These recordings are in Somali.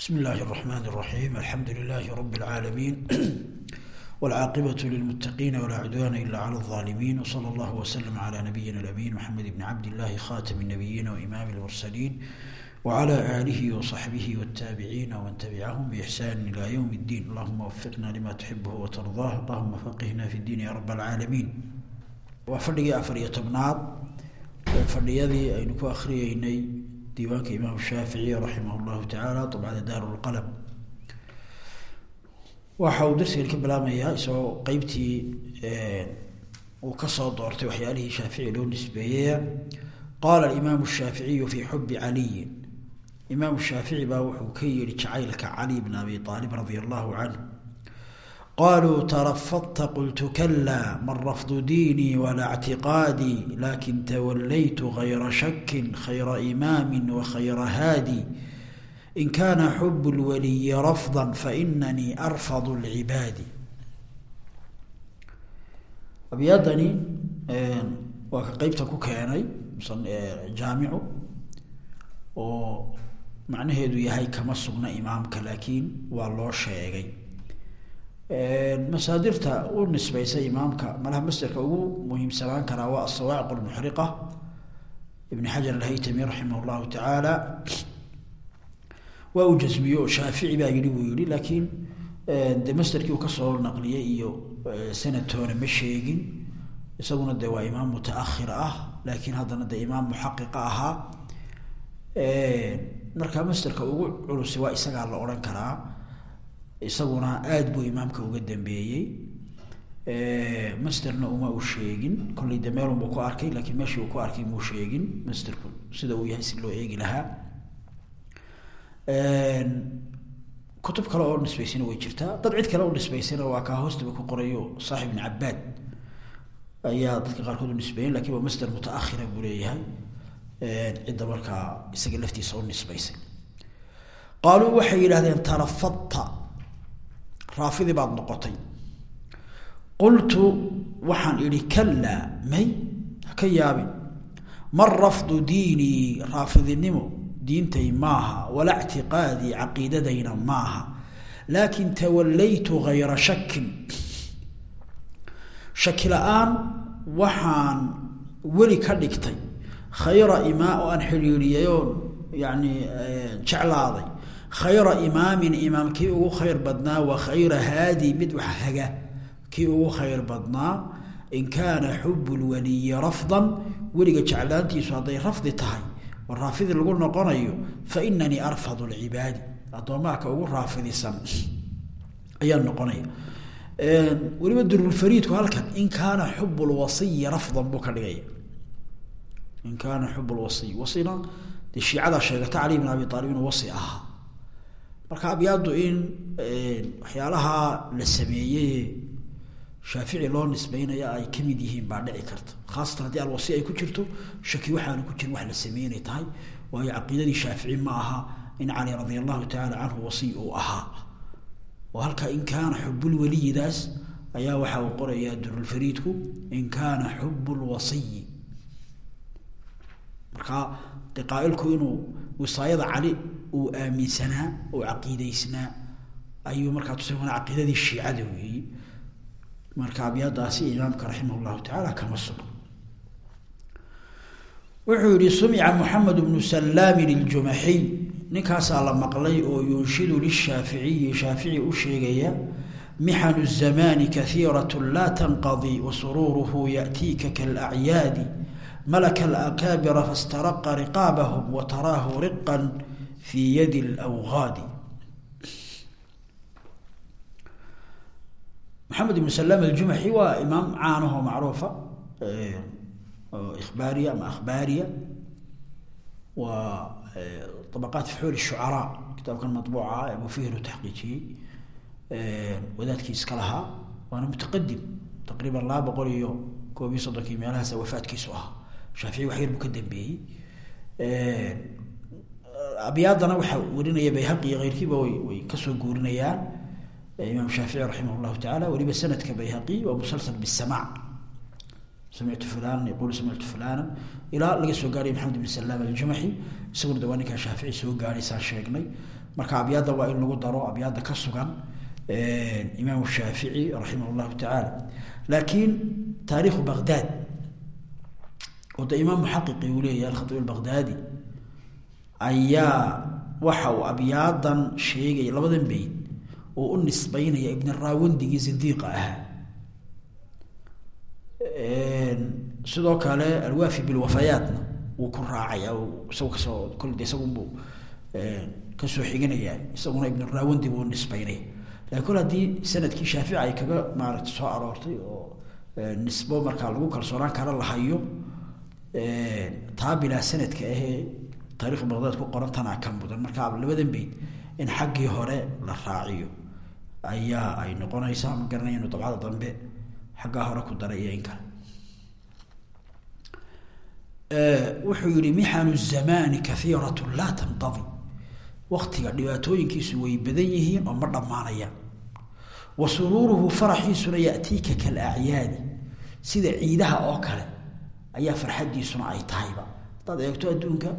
بسم الله الرحمن الرحيم الحمد لله رب العالمين والعاقبة للمتقين ولا عدوان إلا على الظالمين وصلى الله وسلم على نبينا الأمين محمد بن عبد الله خاتم النبيين وإمام المرسلين وعلى آله وصحبه والتابعين ومن تبعهم بإحسان إلى يوم الدين اللهم وفقنا لما تحبه وترضاه اللهم فقهنا في الدين يا رب العالمين وفرقي أفرية تبناد فرديadii aynu ku akriyeynay diiwaanka imaam shaafici raximah llahu tacaala dabcada daar lqalm waxa uu darsigan ka bilaabmayaa isagoo qeybtii uu ka soo doortay waxyaalihii shaafici loo nisbeeyaya qaala imaamu shaaficiyu fi xubi caliyin. Imaamu shaafici baa wuxuu ka yihi jacaylka cali bn abi aalib radia allahu canh qaluu tarafadta qultu kala man rafdu diinii walaa ctiqaadii laakiin tawalaytu gayra shakin khayra imaami wakhayra haadi in kana xub lwaliyi rafda fainanii arfad lcibaadi abyaadani waa ka qeybta ku keenay jaamicu oo macnaheedu yahay kama sugna imaamka laakiin waa loo sheegay masaadirta u nisbeysay imaamka malaha masderka ugu muhiimsanaan karaa waa asawaaciq lmuxriqa ibn xajar alhaytami raximah llahu tacaala waa uu jasmiye oo shaafici baa yidhi buu yihi laakiin de masderkii uu ka soo naqliyey iyo sanadtoona ma sheegin. Isaguna de waa imaam mutaakhir ah laakiin haddana de imaam muxaqiqa ahaa. Marka masderka ugu culusi waa isagaa la odhan karaa isaguna aada buu imaamka uga dambeeyey. Masterna uma u sheegin. Kollay de meelunbuu ku arkay lakiin meeshii uu ku arkay muu sheegin masterku sida uu yahay si loo eegi lahaa. Kutub kale oo nisbeysana way jirtaa. Dad cid kale u nisbeysana waa kaa hoostaba ku qorayo saaxib ibn cabaad ayaa dadka qaarkood u nisbeeyen laakiin waa master mutaakhira buu leeyahay. Cidda markaa isaga laftiisa u nisbeysay qaaluu waxay yidhahdeen tarafadta raafidi baad noqotay. qultu waxaan idhi kalaa may haka yaabin. Man rafdu diinii raafidinimo? Diintay maaha. Walaa ctiqaadii caqiidadayna maaha. Laakin tawalaytu gayra shakin shaki la'aan waxaan weli ka dhigtay. Khayra imaa oo aan xidhiidhiyay oo yani jeclaaday khayra imaamin imaam kii ugu khayr badnaa wa khayra haadi mid wax haga. Kii ugu khayr badnaa in kaana xubu lwaliyi rafdan weliga jeclaantiisu hadday rafdi tahay oo raafidi lagu noqonayo fa inanii arfadu lcibaadi. Addoomaha ka ugu raafidisan ayaan noqonaya. Weliba durulfariidku halkan in kaana xub lwasiyi rafdan buu ka dhigaya in kaana xub lwasiy wasina dee shiicadaa sheegata cali bn abi aalib inuu wasi ahaa marka abyaadu in waxyaalaha la sameeyey shaafici loo nisbeynaya ay ka mid yihiin baa dhici karta. Khaasatan haddii alwasi ay ku jirto shaki waxaana ku jirin wax la sameeye inay tahay waayo caqiidadii shaafici ma aha in cali radia allahu tacaala canhu wasiy uu ahaa. Oo halkaa in kaana xubulwaliyidaas ayaa waxa uu qorayaa durulfariidku in kaana xubu lwasiyi marka de qaailku inuu wisaayada cali uu aaminsanaa oo caqiideysnaa ayuu markaa wana caqiidadii shiicada weeyi marka abyaadaasi imaamka raximah llahu tacaala kama sugo wuxuu yihi sumica moxamed bnu salaamin iljumaxiy ninkaasaa la maqlay oo yunshidu lishaaficiyi shaafici u sheegaya mixanu zamaani kahiirat laa tanqadi wa suruuruhu yaأtiika kalacyaadi malaka alakaabira fastaraqa riqaabahum wa taraahu riqan fii yadi lwgaadi maxamed ibnu salaam aljumaxi waa imaam caanahoo macruufa oo ikhbaariya ama akhbaariya waa abaqaat fuxuul shucaraa kitaabkan mabuuca ee mufihir u taxqiijiyey wadaadkii iska lahaa waana mutaqadim taqriiban laba boqol iyo koob iyo soddonkii meelahaas wafaadkiisu ahaa shaafici wax yar buu ka dambeeyey. Abyaadana waxaa warinaya bayhaqi iyo keyrkiiba way way ka soo guurinayaan. Imaam shaafici raximah llahu tacaala weliba sanadka bayhaqi waa musalsal bisamac samictu fulanan yaqulu samictu fulanan ilaa laga soo gaaraya maxamed ibn salaam aljumaxi isaguna de ninkaa shaafici soo gaadhay saan sheegnay. Marka abyaadda waa in lagu daro abyaadda ka sugan imaam shaafici raximah tacaala. Laakiin taariikhu baqdaad oo de imaam muxaqiqi uu leeyahay alkhatib albaqdaadi ayaa waxa uu abyaadan sheegaya labadan beyd oo u nisbeynaya ibn raawandigii zindiiqa ahaa sidoo kale alwaafi bilwafayaatna wuu ku raacaya isagu ka soo kol de isagunbu ka soo xiganaya isaguna ibn raawandi buu nisbeynaya laakiin haddii sannadkii shaafici ay kaga maarata soo aroortay oo nisbo markaa lagu kalsoonaan kara lahayo taa bilaa sanadka ahee taarikh baqdaad ku qorantanaa ka mudan markaa labadan beyd in xaggii hore la raaciyo ayaa ay noqonaysaa ma garanaya inu dabcada dambe xaggaa hore ku daray iyo in kale. Wuxuu yihi mixanu zamani kaiirat laa tantadi waktiga dhibaatooyinkiisu way badan yihiin oo ma dhammaanayaan wa suruuruhu faraxiisuna yatiika kalacyaadi sida ciidaha oo kale ayaa farxadiisuna ay tahayba. Haddaad eegto adduunka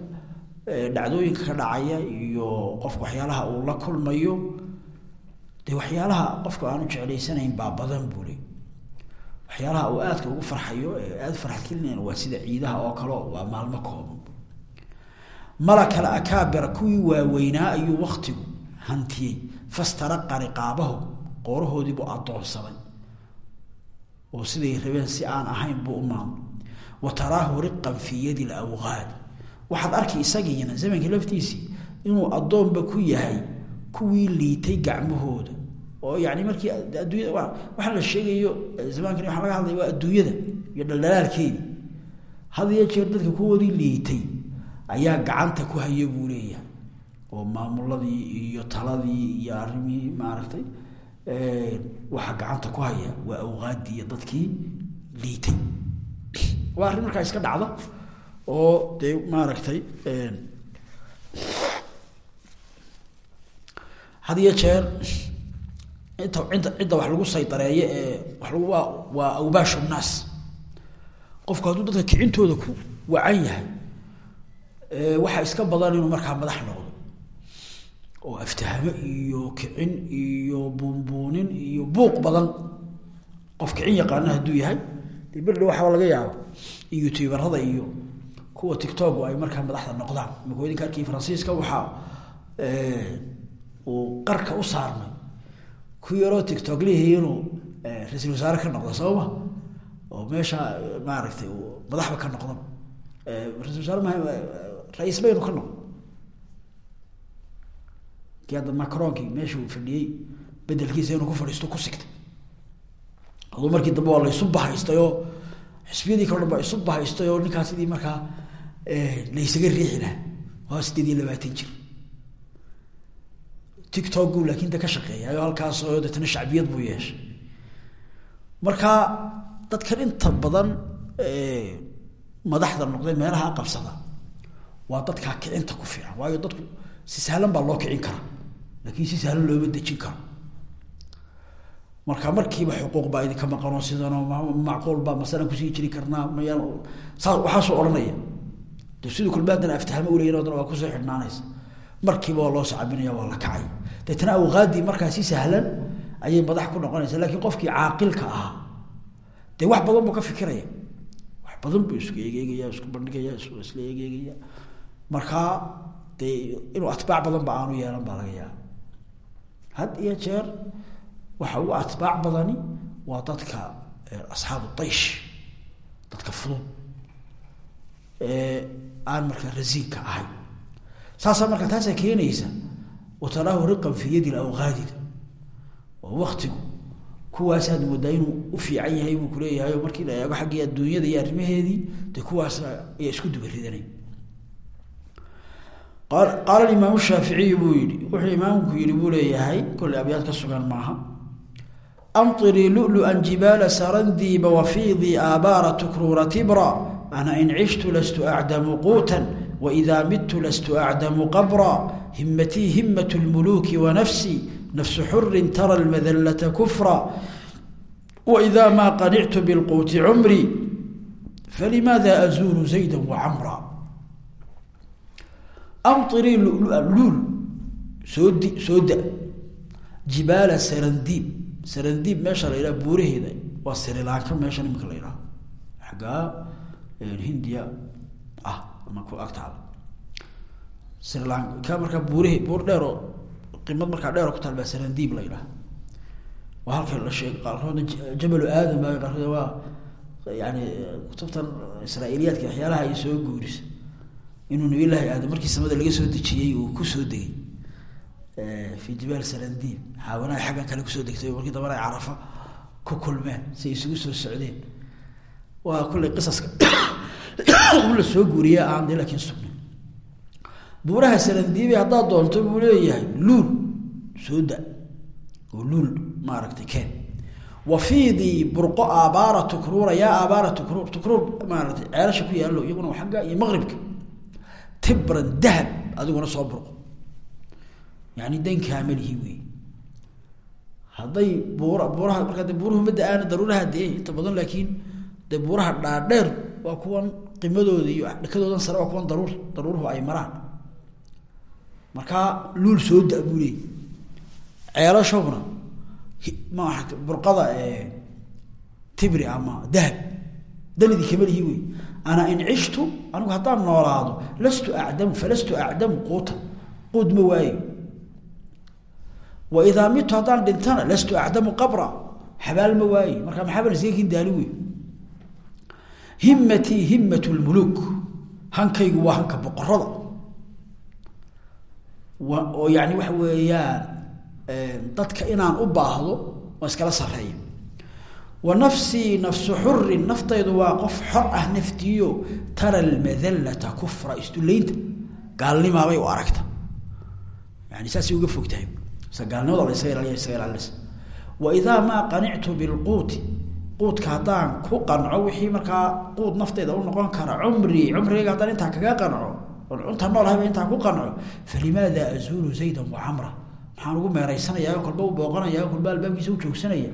dhacdooyinka ka dhacaya iyo qofka waxyaalaha uu la kulmayo dee waxyaalaha qofka aanu jeclaysanayn baa badan bule waxyaalaha uu aadka ugu farxayo ee aada farxad kelinayn waa sida ciidaha oo kale waa maalmo kooban malakal akaabira kuwii waaweynaa ayuu waktigu hantiyey. Fastaraqa riqaabahu qoorahoodiibuu addoonsaday. Oo siday rabeen si aan ahayn buu u maamul wa taraahu riqan fii yadi lawqaadi waxaad arki isagiina zamanka laftiisii inuu addoonba ku yahay kuwii liitay gacmahooda. Oo yani markii adduunyada waxaa la sheegayo zamaankani waxaa laga hadlaya waa adduunyada iyo dhaldhalaalkeedii had iyo jeer dadka kuwoodii liitay ayaa gacanta ku haya buu leeyahay. Oo maamuladii iyo taladii iyo arrimihii maaragtay waxaa gacanta ku haya waa awqaadii iyo dadkii liitay waa arrin markaa iska dhacda oo dee maaragtay had iyo jeer inta cidda cidda wax lagu saydareeyo ee wax lagu waa waa awbaashu nnaas qofku hadduu dadka kicintooda ku wacan yahay waxaa iska badan inuu markaa madax noqdo. Oo aftahamo iyo kicin iyo buunbuunin iyo buuq badan. Qof kicin yaqaana hadduu yahay dee berdha waxaa laga yaaba youtuberada iyo kuwa tictok ay markaa madaxda noqdaan. Imaka idinka arkii faransiiska waxaa uu qarka u saarmay ku yaroo tictok lihii inuu ra'iisul wasaare ka noqdo sooma oo meesha maaragtay madaxba ka noqdo. Ra'isul wasaare maha ra'iis baynu ka noqdo? Kii hadda macronkii meesha uu fadhiyey bedelkiisa inuu ku fadhiisto ku sigtay aduu markii dambe waa la isu bahaystay oo xisbiyadii dhan baa isu bahaystay oo ninkaa sidii markaa laysaga riixi laha waa sideed iyo labaatan jir. Tictokgu laakin de ka shaqeeyayo halkaasoo deetna shacbiyad buu yeeshay. Marka dadkan inta badan madaxda noqday meelaha qabsada waa dadkaa kicinta ku fiican. Waayo dadku si sahlan baa loo kicin karaa laakiin si sahlan looma dejin karo marka markiiba xuquuq baa idinka maqanoo sidanoo macquul baa masalan ku sii jiri karnaa maya saa waxaasoo odhanaya. De siduu kulbaadana aftahamo uleyin o dan waa ku soo xidhnaanaysa. Markiiba waa loo sacabinaya waa la kacay. Deetna awqaadii markaa si sahlan ayay madax ku noqonaysa lakiin qofkii caaqilka ahaa dee wax badan buu ka fikiraya. Wax badan buu isku egeegaya isku bandhigaya isla egeegaya markaa dee inuu atbaac badan ba aanu yeelan baa laga yaaba had iyo jeer waxa ugu atbaac badani waa dadka asxaabu daysh dadka fudud. Ee aan markaa rasiinka ahay. Saasaa marka taasaa keenaysa wataraahu riqan fii yadi awqaadida oo kuwaasaad moodaa inuu u fiican yahay buu kuleeyahay oo markii la eego xaggii adduunyada iyo arrimaheedii dee kuwaas ayaa isku duba ridanay. Qaala imaam shaaficiy buu yihi wuxuu imaamku yihi buu leeyahay kolley abyaad ka sugan maaha amطirii lulu-a jibaala sarandiiba wafiidii aabaara tukruura tibra ana in cishtu lastu acdamu quutan waidaa midtu lastu acdamu qabra himatii himat lmuluuki wanafsii nafsu xurin tara lmadallata kufra waidaa maa qanictu bilquuti cumrii falimaada azuuru zayda wacamra amطirii lulu-a luul sood soo da jibaala sarandiib sarandiib meesha la yidhaha buuraheeda waa srilanka meeshan iminka la yidhaho xaggaa hindiya ah ama ku agtaala srilanka markaa buurahe buur dheer oo qimad markaa dheer oo ku taal baa sarandiib la yidhaha waa halka la sheeg qaarkoodna jabalu aadam baa qaarkood waa yani kutubtan israailiyaadka waxyaalaha ay soo guurisa. Inuu nabiy llaahi aadam markii samada laga soo dejiyey uu ku soo degay fi jibaal sarandiib xaawanaha xaggan kale ku soo degtay markii dambana ay carafa ku kulmeen si ay isugu soo socdeen. Waa kullay qisaska u la soo guuriya aan de laakiin sugna buuraha sarandiibi haddaad doonto buu leeyahay luul soo da oo luul maaragtay keen. Wafiidii burqo aabaara tukruura yaa aabaara tukruur tukruur maaratay ceelasha ku yaallo iyaguna waa xagga iyo maqribka tibran dahab adiguna soo burqo. Yani dan kaamalihi wey hadday buura buuraha markaa de buuruhu ma da'aana daruuraha dee inta badan laakiin dee buuraha dhaadheer waa kuwan qimadooda iyo dhakadoodan sare waa kuwan daruur daruuruhu ay maraan. Markaa luul soo da buu leey ceelashobna ma burqada tibri ama dahab danidii kamalihi wey ana in cishtu anigu haddaan noolaado lastu acdamu falastu acdamu quuta quud ma waayo waidaa mitu haddaan dhintana lastu acdamu qabra xabaal ma waayo markaa maxaaban iskaga kin daali wey himatii himat lmuluk hankaygu waa hanka boqorada oo yani waxa weeyaan dadka inaan u baahdo oo iskala sareeyo wa nafsii nafsu xurin naftaydu waa qof xor ah naftiyo tara almadallata kufra isdullaynta gaalnimaabay u aragta yani saasay uga fog tahay sa gaalnimada la isaga ilaaliya isaga ilaalinaysa. Wa idaa maa qanictu bilquuti quudka haddaan ku qanco wixii markaa quud nafteyda u noqon kara cumrii cumrigayga haddaan intaa kaga qanco oon cunta noolahayba intaa ku qanco falimaada azuulu zaydan wa camra? Maxaan ugu meeraysanaya kolba u booqanaya kolba albaabkiisa u joogsanaya.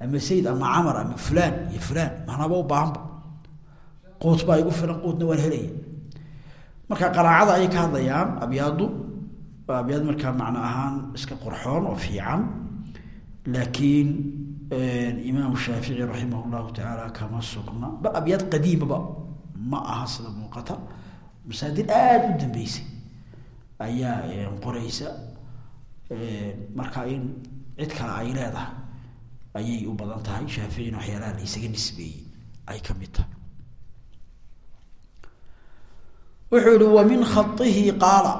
Ama zayd ama camar ama fulaan iyo fulaan maanaba u baahanba. Quud baa igu filan quudna waan helaya. Marka qanaacada ayay ka hadlayaan abyaadu waa abyaad markaa macno ahaan iska qurxoon oo fiican. Laakiin imaam shaafici raximah llahu tacaala kama sugna. Bal abyaad qadiimaba ma aha sida muuqata. Masaadir aada u dambeysay ayaa qoreysa marka in cid kale ay leedahay ayay u badan tahay. Shaaficina waxyaalaha la isaga nisbeeyey ay ka mid tahay. Wuxuu yihi wa min khaihi qaala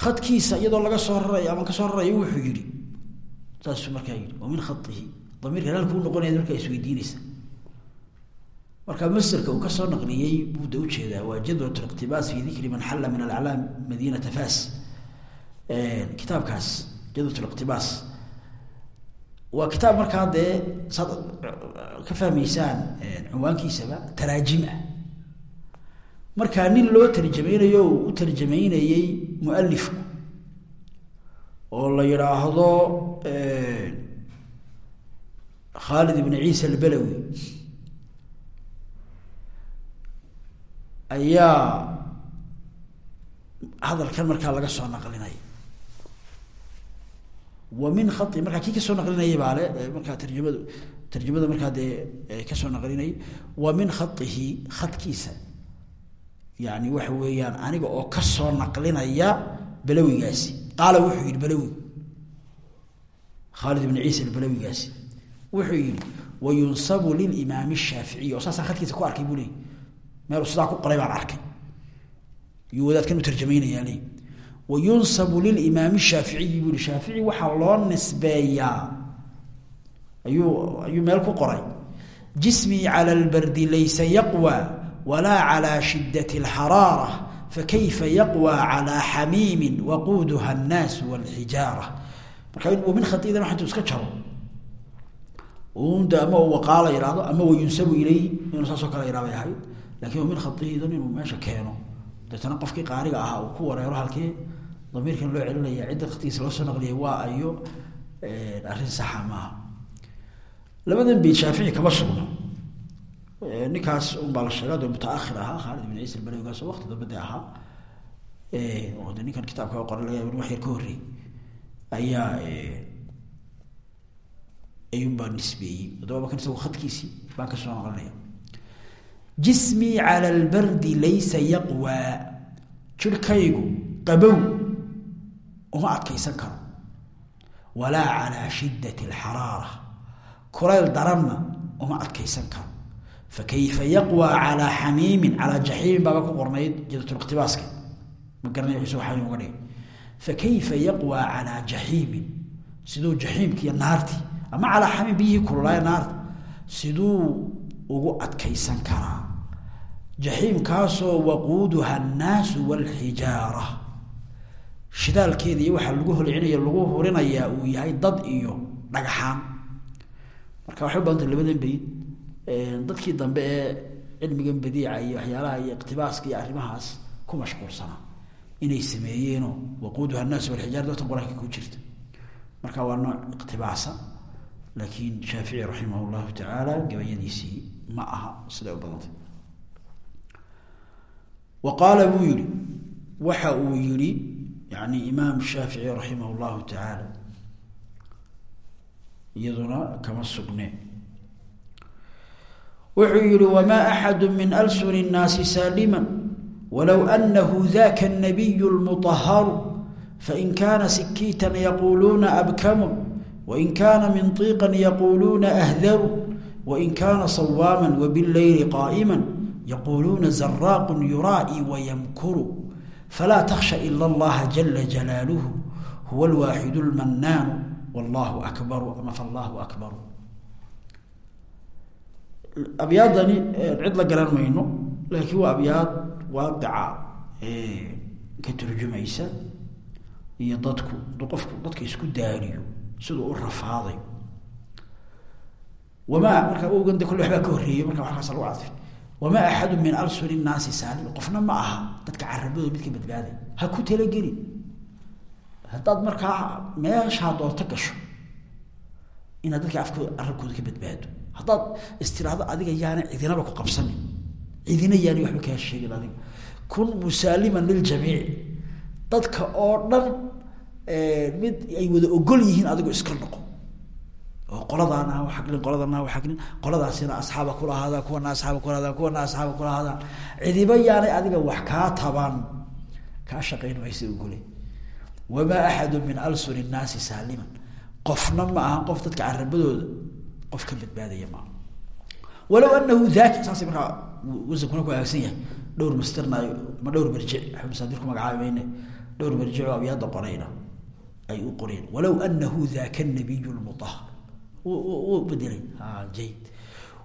khadkiisa iyadoo laga soo rarayo ama ka soo rarayo wuxuu yihi saasuu markaa yihi wa min khaihi damiirkan halkuu noqonaya markaa isweydiinaysa marka masderka uu ka soo naqliyey buu da u jeedaa waa jadwat liqtibaas fi dikri man xalla min alaclaam madiinata fas kitaabkaas jadwat liqtibaas waa kitaab markaa dee saad ka fahmaysaan cinwaankiisaba taraajim ah markaa nin loo tarjamaynayo u u tarjamaynayey mualifku oo la yidhaahdo khaalid ibn ciisa albalawi ayaa hadalkan markaa laga soo naqlinaya wa min khai markaa kii ka soo naqlinayay baa le markaa tarjamadu tarjamada markaa dee ka soo naqlinayay wa min khaihi khadkiisa yani waxa weeyaan aniga oo ka soo naqlinaya balawigaasi qaala wuxuu yihi balawi. Khaalid ibn ciisa balawigaasi wuxuu yihi wayunsabu lilimaami shaaficiy oo saasaan khadkiisa ku arkay buu leey meel sidaa ku qoray baan arkay. Yuu wadaadkan u tarjamaynayaa le wayunsabu lilimaami shaaficiyi buu yihi shaafici waxaa loo nisbeeyaa. Ayuu ayuu meel ku qoray. Jismii cala lbardi laysa yaqwa walaa calaa shidat alxaraara fakayfa yaqwa calaa xamiimin waquuduha annaasu walxijaara marka min khaidan waa intuu iska jaro ama waqaala ihahdo ama wayunsabu ilay inuu saasoo kale ihabay ahayd laakiin min khaidan inuu meesha keeno deetana qofkii qaariga ahaa uu ku wareero halkii damiirkan loo celinaya cidda khadkiisa loo soo naqliyay waa ayo arrin saxa maaha ninkaas unbaa la sheega de mutaakhir ahaa khaalid ibn ciisa balawigaas oo waqti dambe ahaa. Oo de ninkan kitaabka qoray laga yaaba wax yar ka horreey ayaa ayuun baa nisbeeyey. Adaba kan isagu khadkiisii baan ka soo naqlinaya jismii cala albardi laysa yaqwaa jirhkaygu qabow uma adkaysan karo. Walaa calaa shiddati alxaraara kulayl daranna uma adkaysan karo fakayfa yaqwa calaa xamiimin calaa jaxiimin baaba ku qornayd jadatuliktibaaska ma garanay wuxuu soo xamiim uga dhigay fakayfa yaqwa calaa jaxiimin siduu jaxiimki iyo naartii ama calaa xamiim biyihii kululaaya naarta siduu ugu adkaysan karaa jaxiimkaasoo waquuduha annaasu waalxijaara shidaalkeeda iyo waxaa lagu holcinaya lagu hurinayaa uu yahay dad iyo dhagxaan marka waxay u labadan bayd dadkii dambe ee cilmigan badiica iyo waxyaalaha iyo iqtibaaska iyo arrimahaas ku mashquulsanaa inay sameeyeenoo waquuduha naas walxijaar dadkan qur'aanka ku jirta. Marka waa nooc iqtibaasa laakiin shaafici raximah llahu tacaala gabayadiisii ma aha siday u badantay. Wa qaala buu yihi waxa uu yihi yani imaam shaafici raximah llahu tacaala iyaduna kama sugne wuxuu yihi wmaa axadu min alsuni الnaasi saalima walow anahu daka الnabiy اlmuطaharu fain kana sikiita yaquluuna abkamu wain kana minطiqa yaquluuna ahdaru wain kana sawaama wbاleyli qaa'ima yaquluuna zaraaq yuraa'i wayamkuru falaa takhsha ila اllaha jala jalaaluhu huwa اlwaaxid اlmanaanu wallahu akbaru ama fallahu akbaru abyaadani cid la garan mayno laakiin waa abyaad waaqica ka turjumaysa iyo dadku qofku dadka isku daaliyo siduu u rafaaday. Wamaa markaa ogan de kolle waxbaa ka horreeyey marka waxkaas lagu cadfay wamaa axadu min alsuni nnaasi saalim qofna ma aha dadka carabadooda midka badbaaday. Ha ku talagelin. Haddaad markaa meeshaa doorto gasho inaad dadka afkooda arabkooda ka badbaado haddaad istiraado adiga yaana cidinaba ku qabsanin cidina yaani waxba kaa sheegin adiga. Kun musaaliman liljamiici dadka oo dhan mid ay wada ogol yihiin adigu iska noqo. Oo qoladaana ha xaglin qoladana ha xaglin qoladaasina asxaaba kula ahaadaan kuwana asxaaba kula ahaadaan kuwana asxaaba kula ahaadaan cidiba yaanay adiga wax kaa taban. Kaa shaqayn maysa ogole. Wamaa axadu min alsuni nnaasi saaliman. Qofna ma aha qof dadka carabadooda qof ka badbaadaya maa walow anahu daaki saasay markaa wasankuna ku aagsan yahay. Dhowr masterna ma dhowr marjic masaadir ku magacaabi mayne dhowr marjic oo abyaada qorayna ay u qoreen. Walow anahu daaka nabiy lmuahar wuu bedelay jayd.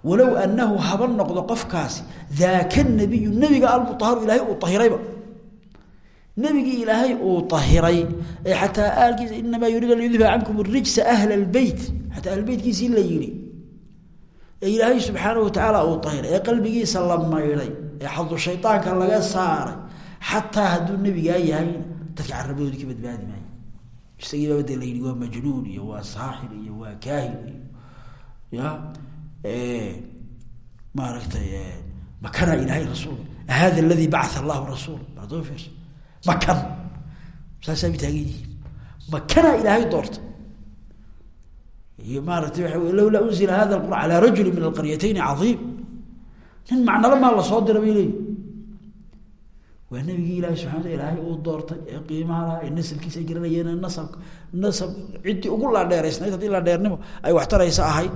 Walow anahu haba noqdo qofkaasi daaka nabiyu nabiga almuaharu ilaahay uu ahirayba nabigii ilaahay uu ahiray ee xataa aalkiisa inamaa yuriid an yudhiba cankum rijsa ahla lbeyt xataa ahlbeytkiisii la yihi ee ilaahay subxaana watacaala uu ahiray ee qalbigiisa la maydhay ee xadu shaydaanka laga saaray xataa hadduu nebigaa yahayna dadka carabadoodii ka badbaadi maayo. Isagii baaba de la yihi waa majnuun iyo waa saaxir iyo waa kaahin iyo ya maaragtay makana ilaahay rasuul hada aladii bacaa allahu rasuul. Baadofeers makan. Saasaa ba taagan yihiin. Makanaa ilaahay doorta iyo maaratay waa lowlaa unzila hada qur calaa rajuli min alqaryatayni caiim nin macnala maa la soo dira bay leeyi waa nabigii ilaahay subxana wata ilaahay uu doortay ee qiimaha lahaa ee nasabkiisa ay garanayeen nasab nasab ciddii ugu laadheeraysnayd haddii laadheernimo ay waxtaraysa ahayd.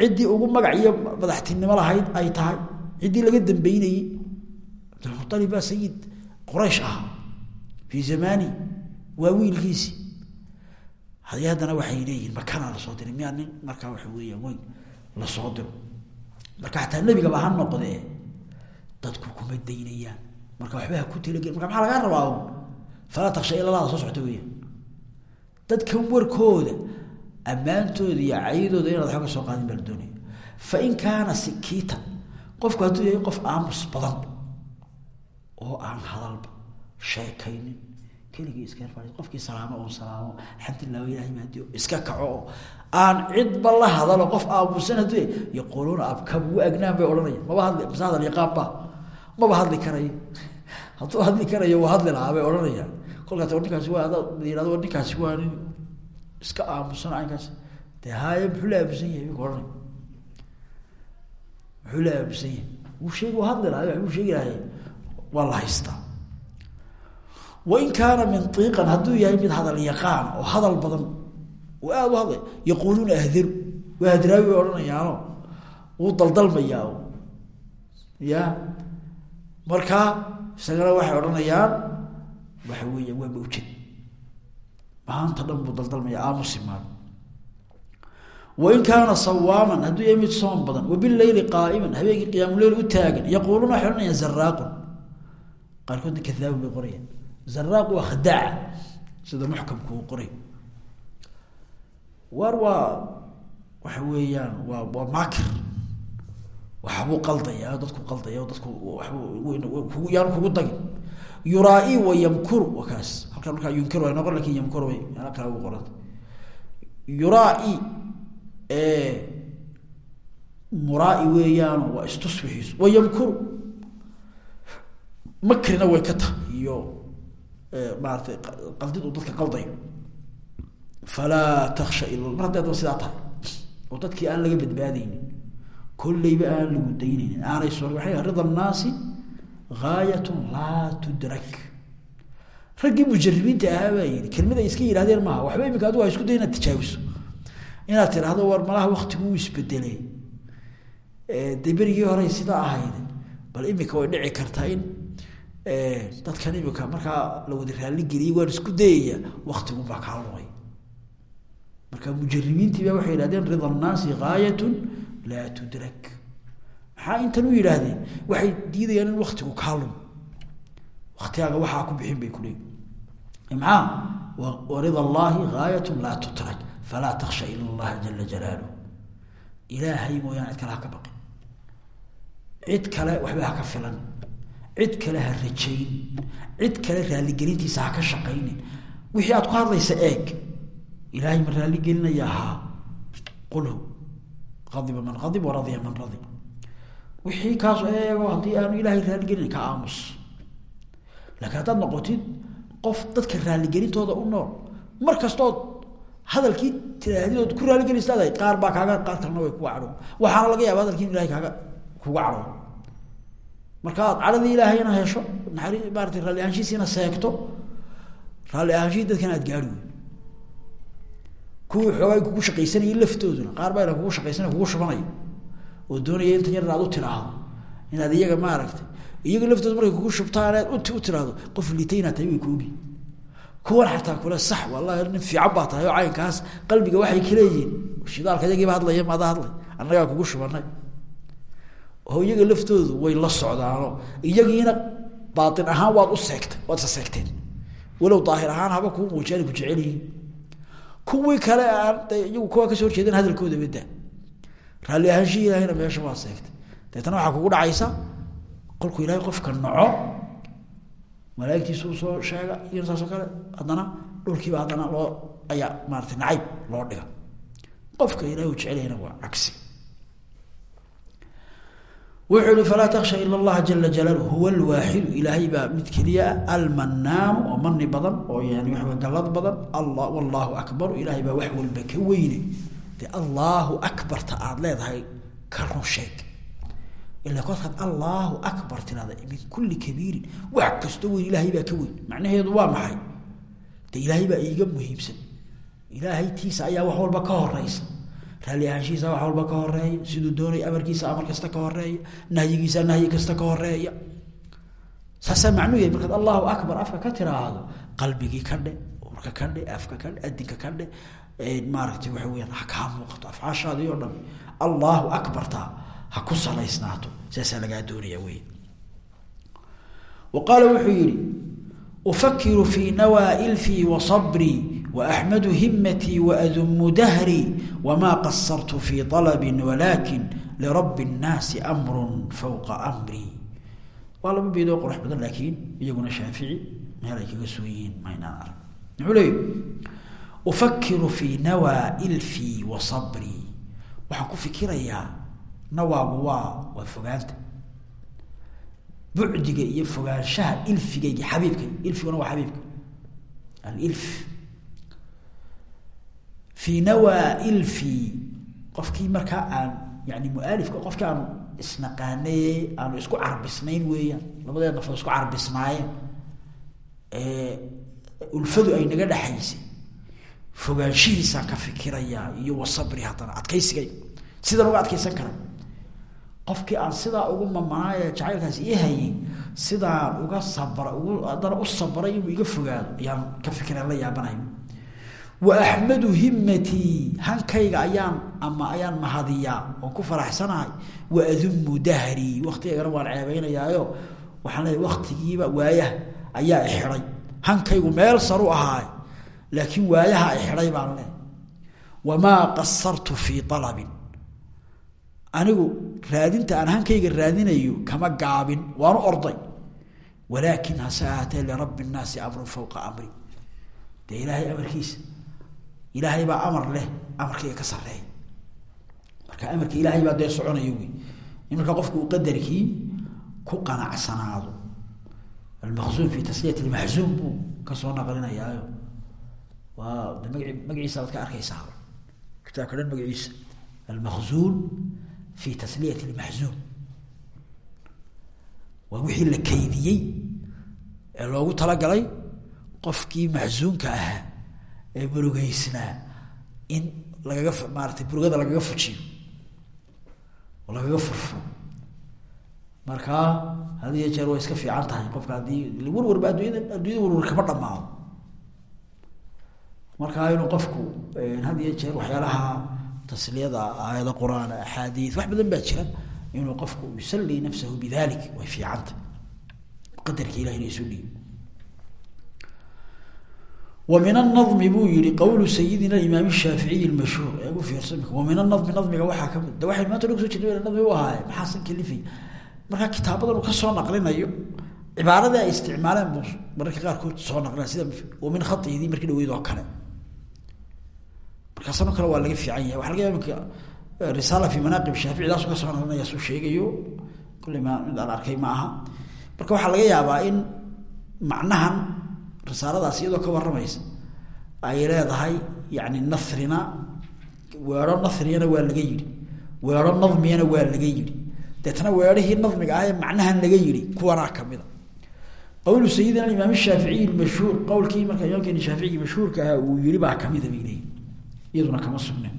Ciddii ugu magac iyo madaxtinimo lahayd ay tahay. Ciddii laga dambeynayey cabdilmualib baa sayid quraysh ah. Fii zamani waa wiilkiisi hadi haddana waxay leeyihiin makanaa la soo diray miyaa nin? Markaa waxa weeyaan weyn la soo diro. Marka xataa nebigaba ha noqdee dadku kuma daynayaan. Marka waxba ha ku talagel marka maxaa lagaa rabaa un falaa taksha ilalaada soo socta weeyaan. Dadkan warkooda ammaantooda iyo caydooda inaad waxba ka soo qaadin baa doonaya. Fa in kaana sikiitan qofku hadduu yahay qof aamus badan oo aan hadalba sheekaynin keligii iska fadhi qofkii salaamo oo salaamo alxamdulilah ilahay maadiyo iska kaco. Oo aan cidba la hadalo qof aamusan yahay yaquuluuna abkam wa agnaan bay odhanaya maba hadli mase hadal yaqaanba maba hadli karayo hadduu hadli karayo waa hadli lahaa bay odhanayaan. Kolkaas war ninkaasi waa ada yihahdo war ninkaasi waa nin iska aamusan caynkaas de haye muxuu la aamusan yahay bika ohanay muxuu la aamusan yahay. Wuu sheegi waa hadli lahaa waxbuu sheegi lahay waa la haystaa wain kaana min iiqan hadduu yahay mid hadal yaqaan oo hadal badan oo aada u hadlay yaquuluuna ahdiru waa hadraawi bay odhanayaano wuu daldalmayaa ya markaa isagana waxay odhanayaan waxa weeya waa mawjad maanta dhan buu daldalmaya aamusi maan wain kaana sawaaman hadduu yahay mid soom badan wabileyli qaaiman habeenkii qiyaamuleyl u taagan yaquuluuna waxay odhanayaan zaraaqun qaarkoodna kadaabun bay zaraaq waa khadaaca sida muxkamku uu qoray. Waar waa waxa weeyaan waa waa maakir. Waxbuu qaldaya dadku qaldaya dadku wabuu yaan kugu dagin yuraa-i wa yamkuru waa kaas. Halkan markaa yunkir way noqon laakiin yamkuru bay meelo kale ugu qoranta waa istuswixiisu wa yamkuru way ka tahay maaratay qaldid uu dadka qaldayo falaa taksha il mar hadday sidaa tahay oo dadkii aan laga badbaadeynin kolleyba aan lagu dayneynin aanay soo waay rida annaasi gaayatun laa tudrak. Raggii mujaribiinta ahaa baa yihi kelmid iska yidhahdeen maaha waxba imika adigu ha isku day inaad tijaabiso. Inaad tidhaahdo war malaha waktigu uu isbedelay. Dee berigii horey sidaa ahayd bal imika way dhici kartaa in dadkan markaa la wada raalligeliyay waan isku dayaya waktigunbaa kaa lumay marka mujaribiintii ba waxay yihahdeen rida annaasi gaayatun laa tudrak. Maxaa intan u yidhaahdeen? Waxay diidayaan in waktigu kaa lumo. Waktigaaga waxaa ku bixin bay kuleeyi maxaa? Warida allahi gaayatun laa tutrak falaa taksha ila allaha jala jalaaluh ilaahay mooyaan cid kale ha ka baqin. Cid kale waxba ha ka filan cid kale ha rajayn. Cid kale raaligelintiisa ha ka shaqaynin. Wixii aad ku hadlaysa eeg. Ilaahay ma raaligelinaya haa qulhu adiba man adib waradiya man radi wixii kaas eego haddii aanu ilaahay raaligelin ka aamus. Laakiin haddaad noqotid qof dadka raaligelintooda u nool mar kastood hadalkii tiraahdidood ku raaligelisaaday qaar baa kaaga qaar kalena way kuga cadhoon waxaana laga yaaba hadalkii ilahay kaaga kuga cadhoon marka aad cadhadii ilaahayna hesho maarata raalli ahaanshiisiina seegto raalli ahaanshihii dadkana aad gaari wey kuwii xoogaa kugu shaqaysanayay laftooduna qaar baa kugu shaqaysanay kugu shubanaya oo doonaya intan yar inaad u tiraahdo inaad iyaga maaragtay iyaga laftooda markay kugu shubtaan aad u tiraahdo qof liitay inaad tahay way kuogi kuwan xataa kule sax wallahi nin fiican baa tahay oo caynkaas qalbiga waxay kaleeyihiin shidaalka iyagiiba hadlaya maada hadlay annagaa kugu shubanay oo laftoodu way la socdaano. Iyagiina baatin ahaan waad u seegtay waad isa seegteen. Walow daahir ahaan haba kuu muujiyaan ku jecel kuwii kale iyagu kuwaa ka soo horjeedeen hadalkooda bada raalli ahaanshii ilaahayna meesha waad seegtay deetana waxaa kugu dhacaysa kolkuu ilaahay qofka naco malaaigtiisa u soo sheega iyo saasoo kale haddana dhulkiiba haddana loo ayaa maarata nacayb loo dhiga. Qofka ilahay u jecelyahayna waa cagsi wuxuu ihi falaa taksha ila allaha jala jalaalu huwa alwaaxidu ilaahay baa mid keliya almanaanu oo mani badan oo yani waxa gallad badan alla wallahu akbaru ilaahay baa wax walba ka weyne. Dee allahu akbarta aada leedahay ka run sheeg. Ila kolkaad allahu akbar tirahda min kulli kabiirin. Wax kasta weyn ilaahay baa ka weyn. Macnaheedu waa maxay? De ilaahay baa iiga muhiimsan. Ilaahay tiisa ayaa wax walba ka horeysa raalli ahaanshihiisa wax walba ka horreeya siduu doonay amarkiisa amar kasta ka horreeya nahyigiisa nahyi kasta ka horreeya saasaa macnuu yahay markaad allahu akbar afka ka tiraahdo qalbigii ka dhe urka ka dhe afka ka dhe adinka ka dhe maaragtay waxa weyaan ha kaa muuqato afcaashaadii oo dhan. Allahu akbarta ha ku salaysnaato. Saasaa lagaa doonaya wey wa qaala wuxuu yihi ufakiru fii nawaailfii wa sabrii وأحمد همتي وأذم دهري وما قصرت في طلب ولكن لرب الناس أمر فوق أمري والله ما بيدو قرح بدل لكن يقول شافعي ما هلك يسويين ما ينار علي أفكر في نوائلفي وصبري وحكو فكرة يا نوا بوا وفقانت bucdiga iyo fogaanshaha ilfigayga xabiibkay ilfiguna waa xabiibka alilf fii nawaa ilfi qofkii markaa aan yani mualifka qofkii aanu isnaqaanay aanu isku carbisnayn weeyaan labadeed nafood isku carbisnaayeen ulfadu ay naga dhexaysay fogaanshihiisaan ka fikirayaa iyo wasabri haddana adkaysigay sidan uga adkaysan kara qofkii aan sidaa ugu mamanaaye jacaylkaas ii hayay sidaan uga sabra haddana u sabray inuu iga fogaado ayaan ka fikira la yaabanayo wa axmadu himatii hankayga ayaan ama ayaan mahadiyaa oon ku faraxsanahay wa adumu dahrii waktigaygana waan ceebeynayaayo waxaan leeyahy waktigiiba waayaha ayaa ixiday hankaygu meel saru ahaay laakiin waayaha ixiday baan leehay wamaa qasartu fii alabin anigu raadinta aan hankayga raadinayo kama gaabin waanu orday. Walaakin hase ahaatee lirabbi nnaasi amrun fowqa amri. Dee ilaahay amarkiisa ilaahay baa amar leh amarkayga ka sareeya marka amarka ilaahay baa dee soconaya wey in markaa qofku uu qadarkii ku qanacsanaado almaqsuum fi tasliyat lmaxzuum buu ka soo naqlinayaayo. Waa de magai magaciisa baad ka arkaysaa. Kitaabka dhan magaciisa almaqzuun fi tasliyat lmaxzuum waa wixii la kaydiyey ee loogu talagalay qofkii maxzuunka ahaa ee murugeysnaa in lagaga maaratay murugada lagaga fujiyo oo lagaga furfuro. Markaa had iyo jeer way iska fiican tahay qofka haddii warwarba addunyada addunyada warwar kama dhamaado markaa inuu qofku had iyo jeer waxyaalaha tasliyada aayado qur'aan axaadiis wax badan baa jira inuu qofku yusalli nafsahu bidalik way fiicanta qadarka ilahina isu dhiib wa min anadmi buu yihi qowlu sayidina imaam shaaficiyi mashhuur ee ugu fiirsan wa min anadmi nadmiga waxaa ka mid de waxay maanta dhog soo jeedna nadmi u ahaaye maxaasan kalifay markaa kitaabadan uu ka soo naqlinayo cibaaradii ay isticmaaleen buu mararka qaarkood soo naqlina sida min khatiidii markii dhaweyd oo kale. Markaasano kale waa laga fiican yahay. Waxa laga yaaba imika risaala fi manaaqib shaafici daasu ka soo naqlinaya suu sheegayo kulley ma mid aan arkay ma aha. Marka waxaa laga yaabaa risaaladaas iyadoo ka warramaysa. Ay leedahay yani nasrina weero nasriyana waa laga yidhi. Weero nadmiyana waa laga yidhi. Deetna weerihii nadmiga ah ee macnahan laga yidhi kuwanaa kamida qowlu sayidina imaam shaaficiyi mashhuur qowlkii marka imaamkeeni shaaficigi mashhuurka ahaa uu yihi baa kamida bay leeyihi iyaduna kama sugne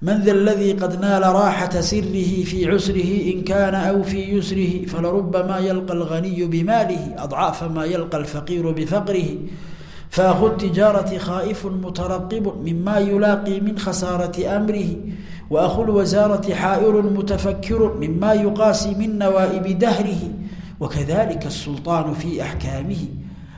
man da ladii qad naala raaxata sirihi fii cusrihi in kaana aw fii yusrihi falarubamaa yalqa alghaniyu bimaalihi adcaafa maa yalqa alfaqiiru bifaqrihi faakhu tijaarati khaa'ifu mutaraqibun mima yulaaqii min khasaarati amrihi waakhu lwasaarati xaa'irun mutafakirun mima yuqaasi min nawaa'ibi dahrihi wakadalika asulطaanu fii axkaamihi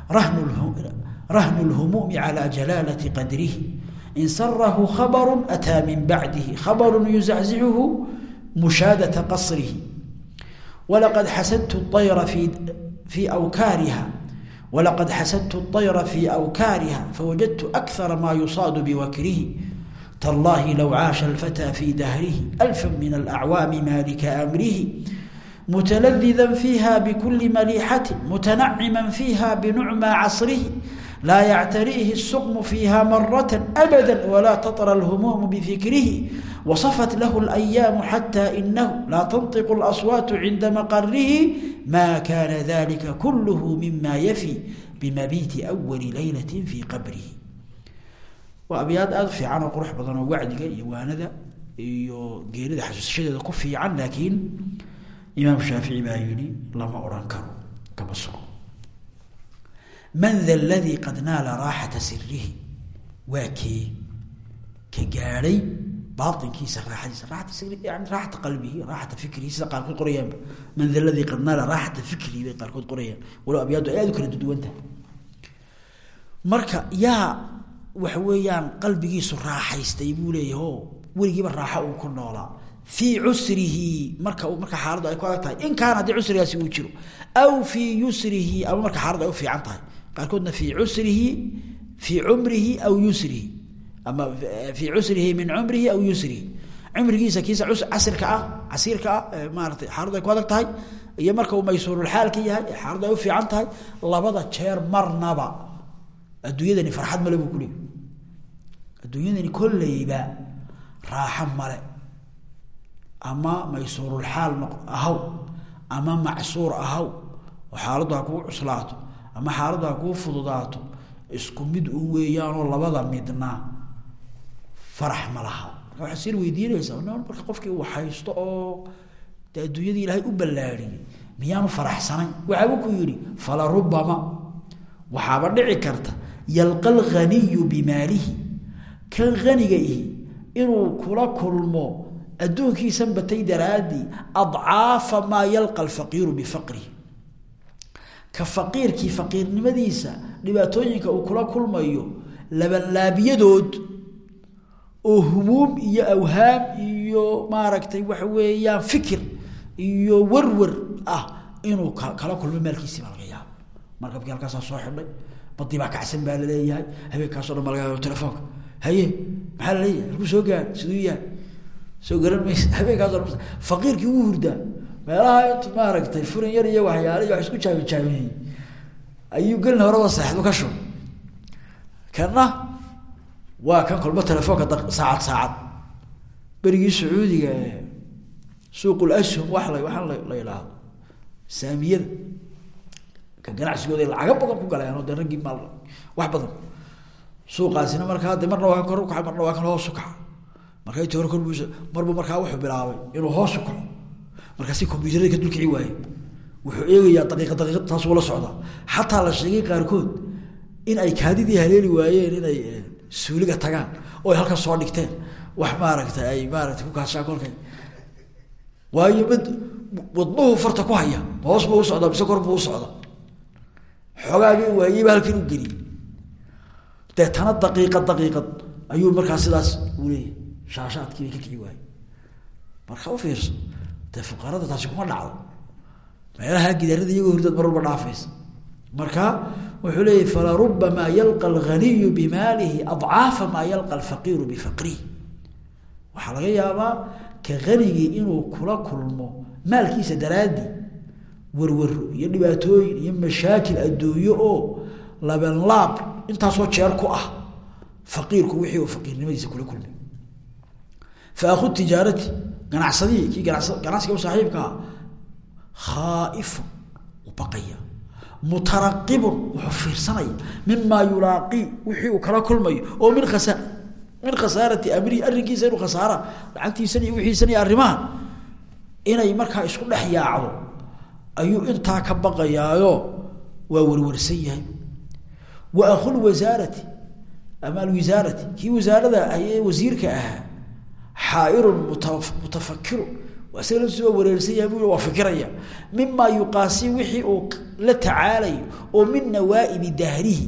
rahnu lhumuumi calaa jalaalati qadrihi in sarahu khabaru ataa min bacdihi khabaru yuzaczicuhu mushaadata qasrihi walaqad xasadtu ayra fii awkaariha walaqad xasadtu ayra fii awkaariha fawajadtu akara maa yusaadu biwakrihi tallaahi low caasha alfataa fii dahrihi alfa min alacwaami maalika amrihi mutaladidan fiiha bikuli maliixatin mutanaciman fiiha binucmaa casrihi بنعمى عصره لا يعتريه السقم فيها مرة أبدا ولا تطر الهموم بفكره وصفت له الأيام حتى إنه لا تنطق الأصوات عند مقره ما كان ذلك كله مما يفي بمبيت أول ليلة في قبره وأبياد أد في عنا قرح بدن وعدك يوانا iyo geerida xasuusashadeeda ku fiican laakiin imaam shaafici baa yidhi lama odhan karo kama sugo man da aladii qad naala raaxata sirihi waa kee? Ka gaadhay? Baainkiisa raaxadiisa raaata siri yani raaxata qalbihi raaxata fikrihi sida qaarkood qorayaanba man da aladii qad naala raaxata fikrihi bay qaarkood qorayaan. Walow abyaadu ay u kala duduwantahay marka yaa waxa weeyaan qalbigiisu raaxaystay buu leeyahy o weligiiba raaxo uu ku noolaa. Fii cusrihi marka marka xaaladdu ay ku adag tahay in kaana haddii cusrigaasi uu jiro aw fii yusrihi ama marka xaaladdu ay u fiican tahay qaarkoodna fii cusrihi fii cumrihi aw yusrihi. Ama fii cusrihi min cumrihi aw yusrihi. Cumrigiisa kiisa casirka ah casiirka ah maaratay xaaladdu ay ku adag iyo marka uu maysuurulxaalka yahay ee u fiican tahay labada jeer marnaba. Adduunyadani farxad male buu kuleeyay adduunyadani kolleyba male. Ama maysuurulxaal noq ahaw ama macsuur ahaw oo xaaladdu ha kuu cuslaato ama xaaladdu ha kuu fududaato isku mid u weeyaanoo labada midna farax ma laha. Marka waxaa sir weydiinaysaa marka qofkii uu haysto oo de adduunyadii ilaahay u ballaadhiyey miyaanu faraxsanayn? Waxaabuu ku yidhi fala rubama waxaaba dhici karta yalqa alghaniyu bimaalihi. Kan haniga ihi inuu kula kulmo adduunkiisan batay daraaddii adcaafa maa yalqa alfaqiiru bifaqrihi ka faqiirkii faqiirnimadiisa dhibaatooyinka uu kula kulmayo labanlaabiyadood oo humuum iyo awhaam iyo maaragtay waxa weeyaan fikir iyo warwar ah inuu kala kulmo maalkiisii baa laga yaabo markabkii halkaasaa soo xidhay badii baa kacsan baa la leeyahay habeenkaasoo dhan baa laga yaaba telefoonka. Haye maxaa la leeyahay halkuu soo gaar siduu yahay? Soo garan maysa habeenkaasoo dhan. Faqiirkii wuu hurdaa meelaha intu maaragtay furin yar iyo waxyaale iyo wax isku jaabi jaabiyey ayuu gelin horeba seexdu ka shub kana waa kan kolba telefoonka saacad saacad. Berigii sacuudiga suuqul ashum wax la waxaan la yidhaahdo saamiyada. Ka ganacsigooda lacaga badan ku galeen de raggii maal wax badan. Suuqaasina markaa de marna waa kor ukaca marna waa kan hoos u kaca marka intii hore kor buu marbu markaa wuxuu bilaabay inuu hoos u kaco markaasi combyuutarada ka dulkici waaye wuxuu eegayaa daqiiqa daqiiqad taas ula socdaa xataa la sheegay qaarkood in ay kaadidii haleeli waayeen inay suuliga tagaan oo ay halkan soo dhigteen. Wax maaragtay ay maaragtay ku kaashaan kolkay. Waayo mid wadnuhu farta ku haya hoos buu usocdaa mise kor buu usocdaa xoogaagii waayeyba halkan u geliyey deetana daqiiqad daqiiqad ayuu markaa sidaas uu leeyahy shaashaadkiibay ka kici waaye marka u fiirso dee fuqarada taasi kuma dhacdo. Meelaha gidaarada iyagoo hurdad mar walba dhaafaysa. Marka wuxuu leeyahy falarubamaa yalqa alghaniyu bimaalihi adcaafa maa yalqa alfaqiiru bifaqrihi. Waxaa laga yaabaa ka hanigii inuu kula kulmo maalkiisa daraaddi warwaro iyo dhibaatooyin iyo mashaakil adduunyo oo labanlaab intaasoo jeer ku ah faqiirku wixii uu faqiirnimadiisa kula kulmay. Fa akhud tijaarati ganacsadihii kii ganacsiga saaxiibkaa khaaifun u baqaya mutaraqibun wuxuu fiirsanaya mimaa yulaaqii wixii uu kala kulmayo oo min khasa min khasaarati amrihi arrinkiisa inuu khasaara lacagtiisan iyo wixiisan iyo arrimaha inay markaa isku dhex yaacdo ayuu intaa ka baqayaayo waa warwarsan yahay. Wa akhul wasaarati ama alwisaarati kii wasaarada wasiirka ahaa xaairun mutafakiru isaga waa wareersan yahay bu waa fikiraya mimaa yuqaasi wixii uu la tacaalayo oo min nawaa'ibi dahrihi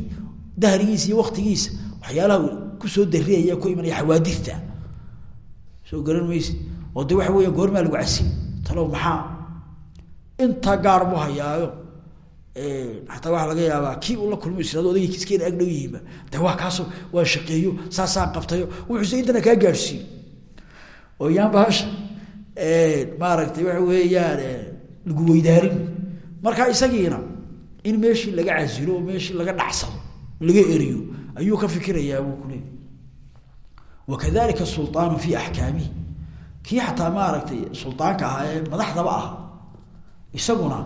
dahrigiisa iyo waktigiisa waxyaalaha ku soo dariyaya ku imanaya xawaadita soo garan maysid oo de waxa weya goormaa lagu casi talow maxaa intaa gaar buu hayaayo hataa waxaa laga yaabaa kii uu la kulmo israado odagii iskeena ag dhow yihiinba de kaa gaadhsiiyo oo yaan bahasha maaragtay waxa weeyaan lagu weydaarin marka isagiina in meeshii laga casilo oo meeshii laga dhacsado laga eriyo ayuu ka fikirayaa buu ku leeyay wakadalika sulطaanu fi axkaamihi. Kii xataa maaragtay sulطaanka ahaa ee madaxdaba ah isaguna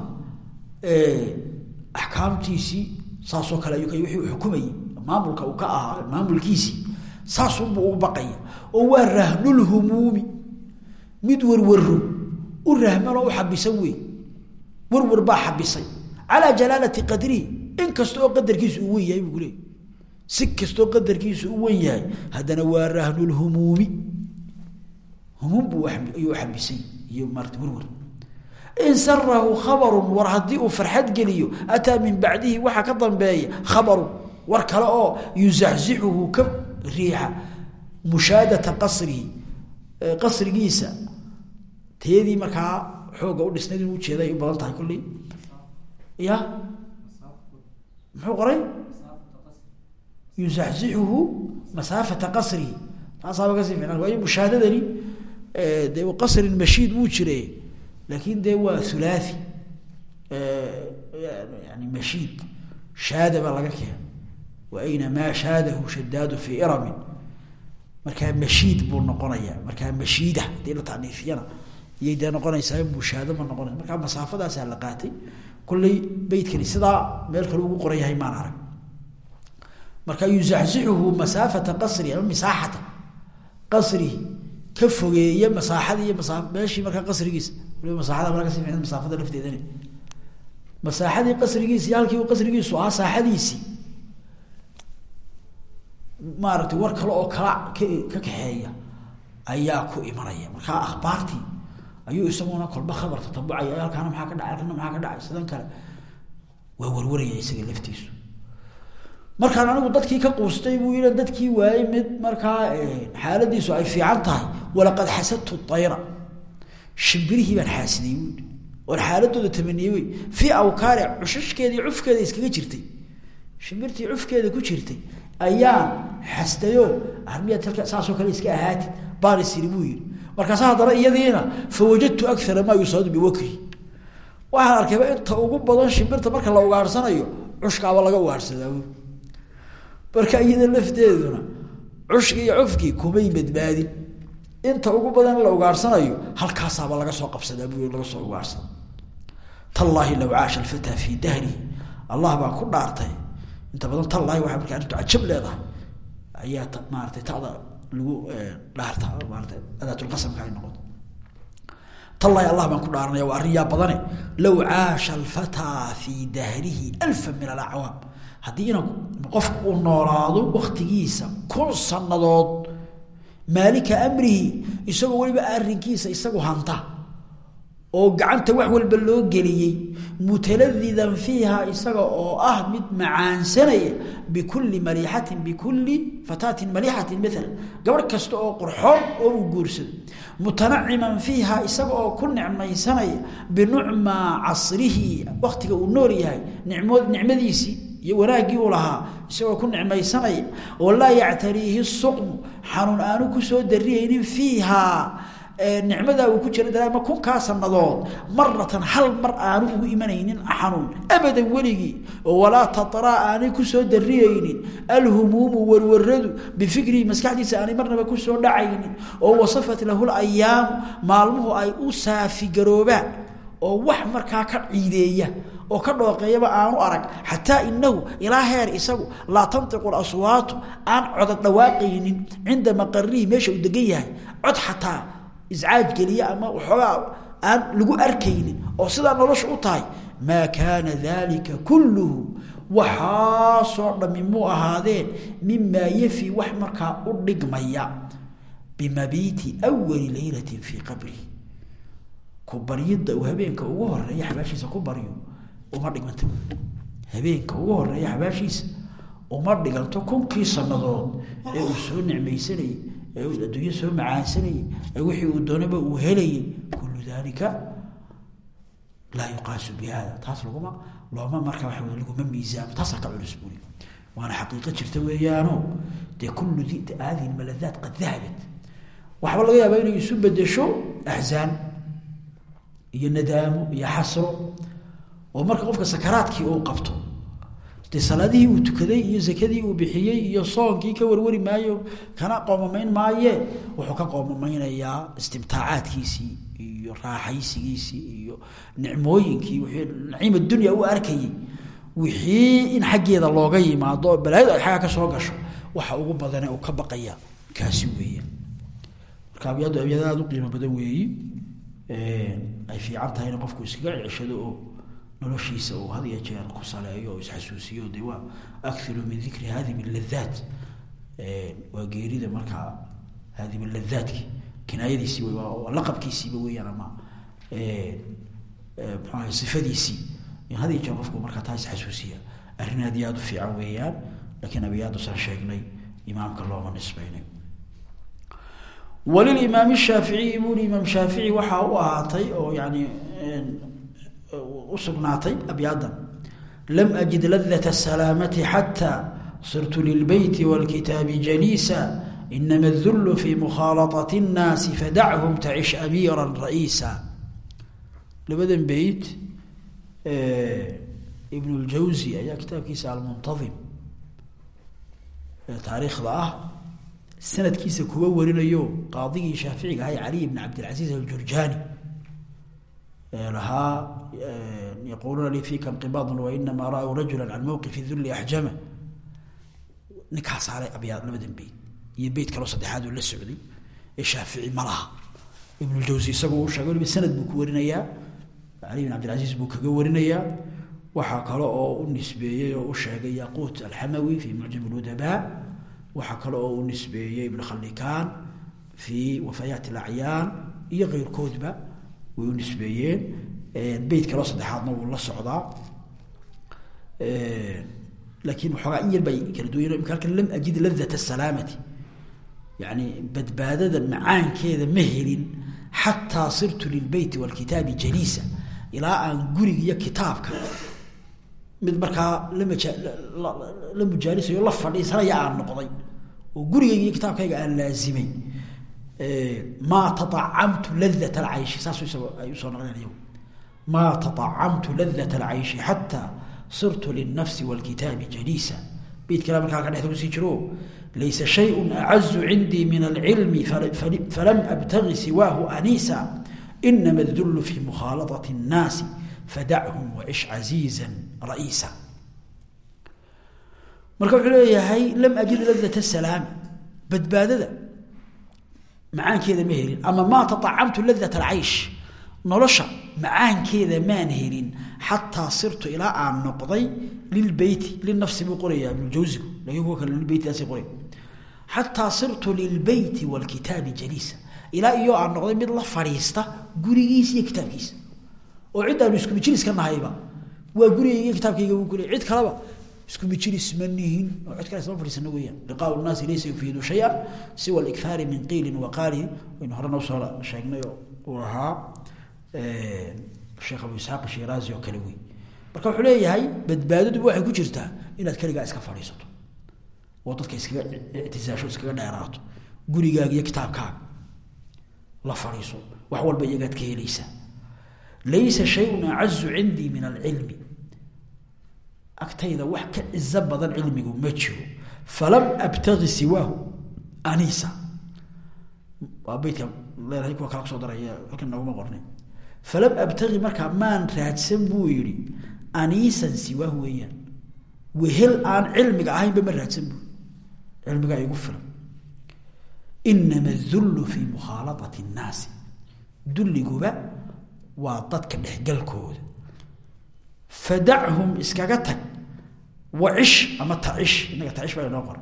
axkaamtiisii saasoo kale ayuu wixii uu xukumayey maamulka uu ka ahaa maamulkiisii saasunbuu ugu baqaya oo waa rahnulhumuumi. Mid warwaro u rahman oo u xabisan wey warwar baa xabisay calaa jalaalati qadrihi in kasta oo qadarkiisu uu wen yahay buu kuleeyay si kastoo qadarkiisu u wen yahay haddana waa rahnulhumuumi. Humuum buu ayuu xabisay iyo maarata warwar. In sarahu khabaru war haddii uu farxad geliyo ataa min bacdihi waxaa ka dambeeya khabaru war kale oo yuzaxzixuhu ka riixa mushaadata qasrihi qasrigiisa teedii markaa xooga u dhisnayd in ujeeda ay u badan tahay kulley ya muxuu qoray? Yuzaxzixuhu masaafata qasrihi taasaaba ka sii ficnaan waayo mushaahadadani dee qasrin mashiid wuu jire laakiin dee waa hulaathi yani mashiid shaada baa laga keena wa ayna maa shaadahu shadaadu fii iramin markaa mashiid buu noqonaya markaa mashiida haddii la taniifiyana iyay dee noqonaysaa bushaado ma noqonaysa markaa masaafadaasaa la qaatay kolley beytkani sidaa meel kale ugu qoran yahay maan arag marka yuzaxzixuhu masaafata qasri ama misaaxata qasrihi ka fogeeya masaaxada iyo masaa meeshii markaa qasrigiisa waliba masaaxada mala kasi masaafada lafteedani masaaxadii qasrigiisi halkii uu qasrigiisu ahaa saaxadiisii maaragtay war kale oo kala ka ka kaxeeya ayaa ku imanaya. Markaa akhbaartii ayuu isaguna kolba khabar tatabucaya halkaana maxaa ka dhacay halkana maxaa ka dhacay sidan kale waa warwaraya isaga laftiisu. Markaan anigu dadkii ka quustay buu yii dadkii waayey mid markaa xaaladiisu ay fiican tahay walaqad xasadtu ayra shimbirihii baan xaasidey buui oon xaaladooda tamaniyey fii awkaari cushashkeedii cufkeeda iskaga jirtay. Shimbirtii cufkeeda ku jirtay ayaan xasdayo armiyaad halka saasoo kale iska ahaatid. Baan isiri buu yihi markaasa haddana iyadiina fawajadtu akara maa yusaadu biwakri. Waxaan arkayba inta ugu badan shimbirta marka la ugaarsanayo cushkaaba laga ugaarsadaa marka iyada lafteeduna cushki iyo cufkii kumay badbaadin inta ugu badan la ugaarsanayo halkaasaaba laga soo qabsadaa bu laga soo ugaarsada tallaahi low caasha alfataa fii dahrihi. Allah baan ku dhaartay inta badan tallaahi waxay markaa arrintu cajab leedahay. Ayaa t maaratay tada lagu dhaarta maarata adaatulqasamka ay noqoto. Tallaahi allah baan ku dhaaranaya waa arrin badane low caasha alfataa fii dahrihi alfa min alacwaam. Haddii ina qofku uu noolaado waktigiisa kun sanadood maalika amrihi isagoo weliba arrinkiisa isagu hanta oo gacanta wax walba loo geliyey mutaladidan fiiha isaga oo ah mid macaansanaya bikulli maliixatin bikulli fataatin maliixatin maalan gabadh kasta oo qurxoon oo uu guursado. Mutanaciman fiiha isaga oo ku nicmaysanaya binucmaa casrihi waktiga uu nool yahay nicmadiisii iyo wanaaggii uu lahaa isagoo ku nicmaysanaya. Oo laa yactariihi suqmu xanuun aanu ku soo dariyeynin fiiha nicmadaa uu ku jira daraama kunkaa sanadood maratan hal mar aanu ugu imanaynin xanuun abadan weligii walaa tatraa aanay ku soo dariyeynin alhumuumu warwaradu bifikrihi maskaxdiisa aanay marnaba ku soo dhacaynin. Oo wasafat lahu layaamu maalmuhu ay u saafigaroobaan oo wax markaa ka ciideeya oo ka dhooqeeyaba aanu arag. Xataa inahu ilaa heer isagu laa tantiqu aswaatu aan codad dhawaaqaynin cinda maqarihi meesha uu degan yahay. Cod xataa iscaaj geliya ama waxoogaa aan lagu arkaynin oo sidaa nolosha u tahay maa kaana dalika kulluhu waxaasoo dhami muu ahaadeen mimaa yafi wax markaa u dhigmaya bimabiiti wali laylatin fii qabrihi. Ku baryidda uu habeenka ugu horreeya xabaashiisa ku baryo uma dhigmanta. Habeenka ugu horreeya xabaashiisa uma dhiganto kunkii sanadood ee uu soo nicmaysanayay adduunyo soo macaansanayay wixii uu doonaba uu helayay kullu dalika laa yuqaasu bi taas laguma looma marka waa laguma miisaamo. Taasaa ka culus buri waana xaqiiqo jirta weeyaano. Dee kullu hadihi maladaat qad dahabat waxba laga yaabaa inay isu bedesho axzaan iyo nadaamo iyo xasro oo marka qofka sakaraadkii uu qabto dee salaadihii uu tukaday iyo zakadii uu bixiyey iyo soonkii ka warwari maayo kana qoomamayn maaye wuxuu ka qoomameynayaa istimtaacaadkiisii iyo raaxaysigiisii iyo nicmooyinkii wixii naciima dunya u arkayey. Wixii in xaggeeda looga yimaado oo balaayadu ay xagga ka soo gasho waxa ugu badane uu ka baqaya kaasi weeye. Marka abyadu abyada aada u qiimo badan weeyi ay fiican tahay in qofku iskaga ceshado oo noloshiisa uu had iyo jeer ku saleeyo oo isxasuusiyo de waa akiru min dikri hadim ladaat waa geerida markaa hadim ladaatki kinaayadiisii w waa laqabkiisiiba weyaan ama mxuaha sifadiisii. In had iyo jeer qofku markaa taa isxasuusiya arrin aad iyo aada u fiican weeyaan lakiin abiyaadusaan sheegnay imaamka looma nisbaynay walilimaam shaaficiyi buri imaam shaafici waxaa u ahaatay oo yani usugnaatay abyaadan lam ajid ladat salaamati xataa sirtu lilbeyti wاlkitaabi jaliisa inama اdul fi mukhaalaطaة الnaasi fadachum tacish amiira ra'iisa labadan beyt ibn اljawzi ayaa kitaabkiisa almuntadim taariikhda ah sanadkiisa kuwa warinayo qaadigii shaaficiga ahay caliy bn cabdilcaziiz aljurjani lahaa yaquluuna lii fika nqibaadun wainamaa ra-w rajula can mawqifi duli axjama ninkaa abyaad labadan beyt iyo beyt kaloo saddexaad oo la socday. Ee shaafici ma laha. Ibn ljawsi isagoo u sheegay waliba sanad buu ku warinayaa. Cali bin cabdilcaziiz buu kaga warinayaa. Waxaa kale oo u nisbeeyey oo u sheegay yaquut alxamawi fi mucjam ludabaa waxaa kale oo u nisbeeyey ibn khallikaan fi wafayaat alacyaan iyo keyrkoodba way u nisbeeyeen beyt kaloo saddexaadna wuu la socdaa. Laakiin waxoogaa in yar bay kala duwan imka halkan lam ajid ladat asalaamati yani badbaadada macaankeeda ma helin xataa sirtu lilbeyti walkitaabi jaliisa ilaa aan guriga iyo kitaabka mid markaa la mujaalisayo la fadhiisanaya aan noqday. Oo gurigayga iyo kitaabkayga aan laazimay maa taacamtu ladat alcayshi saas isagoo ay u soo naqlinaya maa taacamtu ladat alcayshi xataa sirtu lilnafsi walkitaabi jaliisa. Beyt kale markaa ka dhexda ku sii jiro laysa shayun acazu cindii min alcilmi falam abtagi siwaahu aniisa inama dullu fi mukhaaladati الnaasi fadachum wacish casiiza ra'iisa. Marka wuxuu leeyahay lam ajid ladat salaami badbaadada macaankeeda ma helin ama maa taacamtu ladat alcaysh. Nolosha macaankeeda maan helin xataa sirtu ilaa aan noqday lilbeyti linafsi buu qorayaa ibnujawsigu laakiin kale lilbeytdaas qoray xataa sirtu lilbeyti wاlkitaabi jaliisa. Ilaa iyo aan noqday mid la fadhiista gurigiisa iyo kitaabkiisa. Oo cid aanu isku mijilis ka nahayba waa gurigayga kitaabkayga buu ku cid kaleba isku mijilis ma nihin oo cid kale isma fadhiisana weeyaan. Liqaau nnaasi laysa yufiidu shaya siwa alikhaari min qiilin wa qaali waynu horena u soo sheegnay uu ahaa sheekh abu isxaaq shiraazi oo kale wey marka wuxuu leeyahay badbaadaduba waxay ku jirtaa inaad keligaa iska fadhiisato. Oo dadka iskaga ictisaasho iskaga dheeraato gurigaaga iyo kitaabkaaga la fadhiiso. Wax walba iyagaad ka helaysaa. Laysa shayun acazu cindii min alcilmi agtayda wax ka cizo badan cilmigu ma jiro. Falam abtagi siwaahu anisa waa beytka leedahay kuwa kala ku soo daraya halkan nooguma qornay falam abtagi markaa maan raadsan buu yihi aniisan siwaahu weeyaan. Wehel aan cilmiga ahaynba ma raadsan buu cilmigaa igu filan. Inama dullu fi mukhaaladati nnaasi. Dulliguba waa dadka dhexgalkooda fadachum iskaga tag. Wacish ama tacish inaga tacish baa inoo qora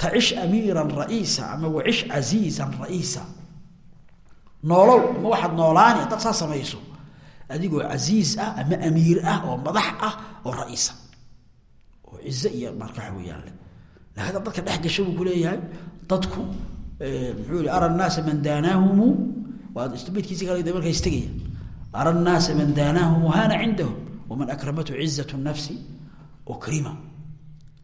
tacish amiiran ra'iisa ama wacish casiizan ra'iisa. Noolow ama waxaad noolaani haddaad saa samayso. Adigoo casiiz ah ama amiir ah oo madax ah oo ra'iisa. Oo cize iyo markaxa weeyaan leh. Lakin dadka dhex gasho buu kuleeyahay dadku muxuu yihi ara nnaasa man daanaahumu. Waa beydkiisi kale marka istegaya. Ara nnaasa man daanaahumu hana cindahum waman akramatu cizatu nafsi ukrima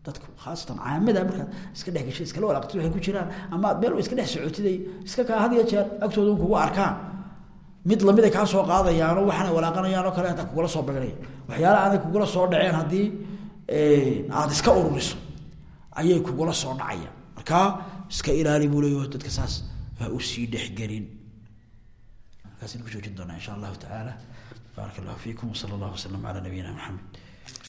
dadku khaasatan caamada markaad iska dhex gashay iskala walaaqtid waxay ku jiraan ama aad iska dhex socotiday iska kaa had iyo jeer agtooda kugu arkaan mid lamiday kaa soo qaadayaano waxaanay walaaqanayaan oo kale hataa kugula soo begnaya waxyaala aanay kugula soo dhaceen haddii aada iska ururiso ayay kugula soo dhacayaan markaa iska ilaali buu dadka saas ha u sii dhexgelin markaasaynu ku joojin doonaa insha allahu tacaala baarak allahu fiikum wsala allahu wasalam calaa nabiyina maxamed